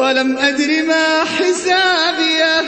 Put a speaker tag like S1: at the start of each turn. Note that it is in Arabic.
S1: ولم أدر ما حسابيه.